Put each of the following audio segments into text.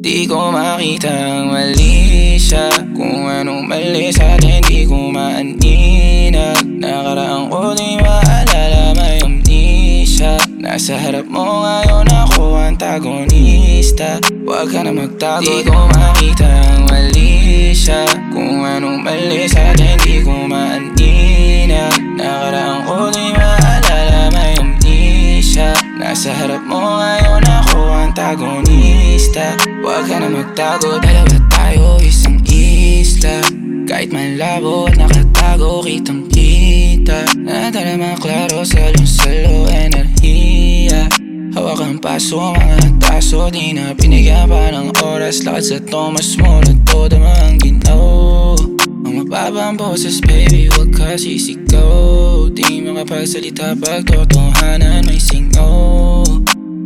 makitang mali siya. Kung anong mali sa atin di ko maanina Nakaraang ko di maalala may amnesia Nasa harap mo ngayon ako antagonista. Huwag ka na magtago. Di ko makitang mali siya. Kung anong mali sa atin di ko maanina Nakaraang ko di maalala may amnesia Nasa harap mo ngayon ako antagonista Huwag ka na magtago Dalawa tayo isang isla Kahit malabo at nakatago kitang kita. Nadala maklaro salo-salo enerhiya. Hawak ang paso, mga taso Di na pinigyan pa ng oras. Lakad sa Thomas mo na todo mga ginaw. Ang mababang boses, baby, huwag ka sisigaw. Di makapagsalita pag totohanan may singaw.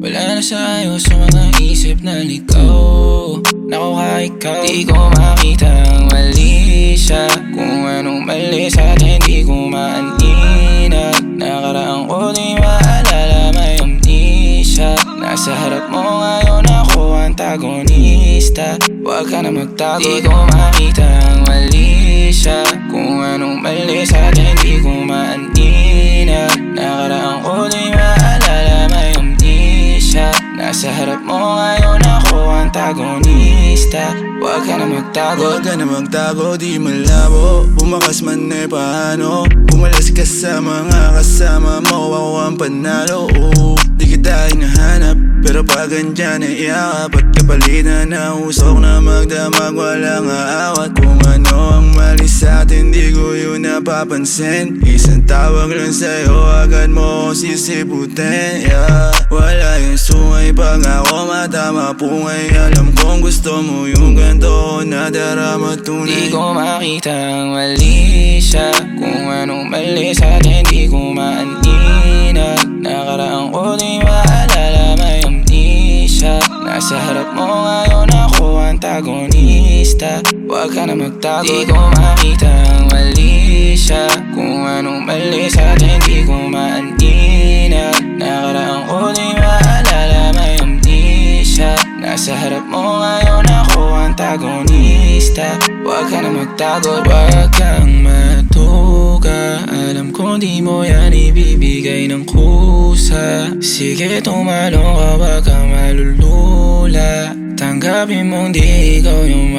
Wala na sa ayos sa mga isip na ligaw Naku ka ikaw. Di ko makitang mali siya. Kung anong mali sa atin di ko maanina Nakaraang ko di maalala may amnesia. Nasa harap mo ngayon ako antagonista Huwag ka na magtago Di ko makitang mali siya. Kung anong mali sa atin di ko ako antagonista Huwag ka na magtago. Huwag ka na magtago, di malabo. Bumakas man eh paano. Bumalas ka sa mga kasama mo. Ako ang panalo. Oo. Di kita hinahanap. Pero pag andyan ay iakap At kapalitan na usok na magdamag Walang aawat. Kung ano ang mali sa napapansin. Isang tawag lang sa'yo Agad mo akong sisiputin yeah. Wala yung sungay pag ako matama Pungay alam kong gusto mo yung ganito Na darama Di tunay ko makitang mali siya. Kung anong mali sa atin di ko maanina Nakaraang ko di maalala may amnesia. Nasa harap mo ngayon ako antagonista. Huwag ka na magtago. Di ko makitang mali siya. Kung anong mali sa atin di ko maanina Nakaraang ko di maalala may amnesia Nasa harap mo ngayon ako antagonista Huwag ka na magtago, huwag kang matuka. Alam ko di mo yan ibibigay ng kusa. Sige tumalong ka, huwag kang malulula. Tanggapin mong di ikaw yung